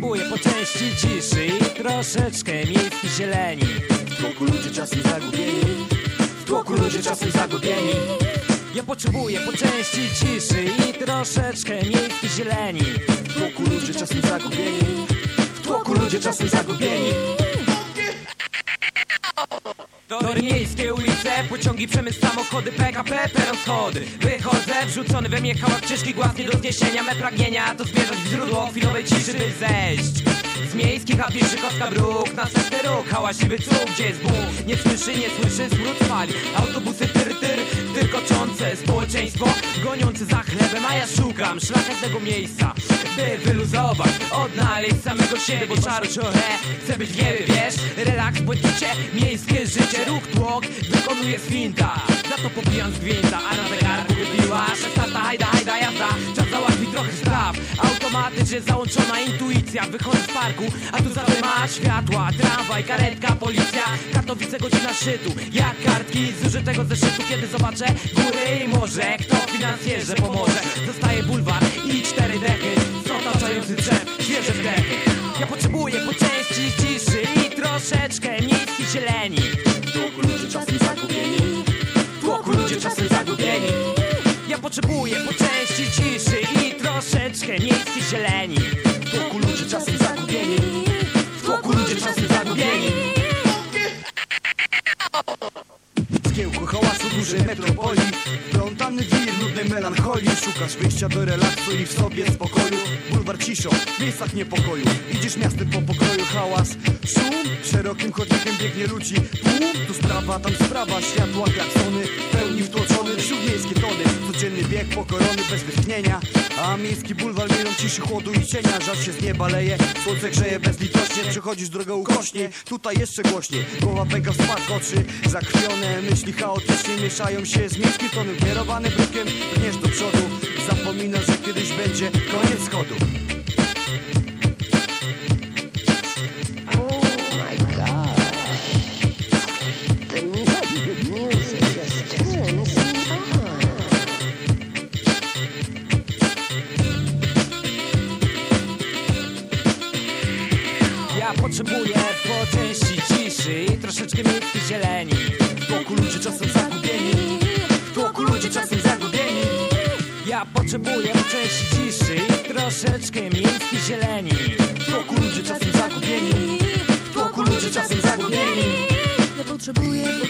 potrzebuję po części ciszy i troszeczkę miejskiej zieleni. W tłoku ludzie czasem zagubieni. W tłoku ludzie czasem zagubieni. Ja potrzebuję po części ciszy i troszeczkę miejskiej zieleni. W tłoku ludzie czasem zagubieni. W tłoku ludzie czasem zagubieni. Tory miejskie, ulice, pociągi, przemysł, samochody, PKP, peron schody. Wychodzę, wrzucony we mnie hałas, ciężki głaz nie do zniesienia Me pragnienia to zmierzać w źródło chwilowej ciszy, by zejść Z miejskich, a pieszych kostka bruk, następny ruch, hałaśliwy cuk, gdzie jest Bóg? Nie słyszy, nie słyszy, smród spali. Autobusy tyr, tyr, tyrkoczące Społeczeństwo goniące za chlebem, a ja szukam szlachetnego miejsca By wyluzować, odnaleźć samego siebie Bo czaru trochę, chcę być wiemy, wiesz? Relaks, błękicie, miejskie życie Ruch, tłok, wykonuje swinta. Za to popijam z gwinta, a na zegarku wybiła Szesnasta, hajda, hajda, jazda Automatycznie załączona intuicja. Wychodzę z parku, a tu za ma światła. Tramwaj, karetka, policja. Katowice, godzina szczytu. Jak kartki z zużytego zeszytu. Kiedy zobaczę góry i morze Kto finansjerze pomoże? Zostaje bulwar i cztery dechy. Z otaczający drzew, świeże wdechy Ja potrzebuję po części ciszy I troszeczkę miejskiej zieleni tłoku ludzie czasem zagubieni. Tłoku ludzie czasem zagubieni. Ja potrzebuję po części ciszy Troszeczkę miejskiej zieleni. W tłoku ludzie czasem zagubieni. W tłoku ludzie czasem zagubieni. Zgiełku hałasu dużej metropolii Plątany wir nudnej melancholii Szukasz wyjścia do relaksu i w sobie spokoju. Bulwar ciszą, w miejscach niepokoju. Idziesz miastem po pokroju, hałas. Szum, szerokim chodnikiem biegnie ludzi. Tłum, tu sprawa, tam sprawa. Światła, tony, bieg pokorony bez wytchnienia. A miejski bulwar mielą ciszy, chłodu i cienia. Żar się z nieba leje, słońce grzeje bezlitośnie. Przechodzisz drogę ukośnie, tutaj jeszcze głośniej Głowa pęka w spadk, oczy zakrwione Myśli chaotycznie mieszają się z miejskim tonem. Kierowany brukiem, brniesz do przodu. Zapominasz, że kiedyś będzie koniec schodu Potrzebuję po części ciszy I troszeczkę miejskiej zieleni. W tłoku ludzie czasem zagubieni. W tłoku ludzie czasem zagubieni. Ja potrzebuję po części ciszy I troszeczkę miejskiej zieleni. W tłoku ludzie czasem zagubieni. W tłoku ludzie czasem zagubieni. Ja potrzebuję po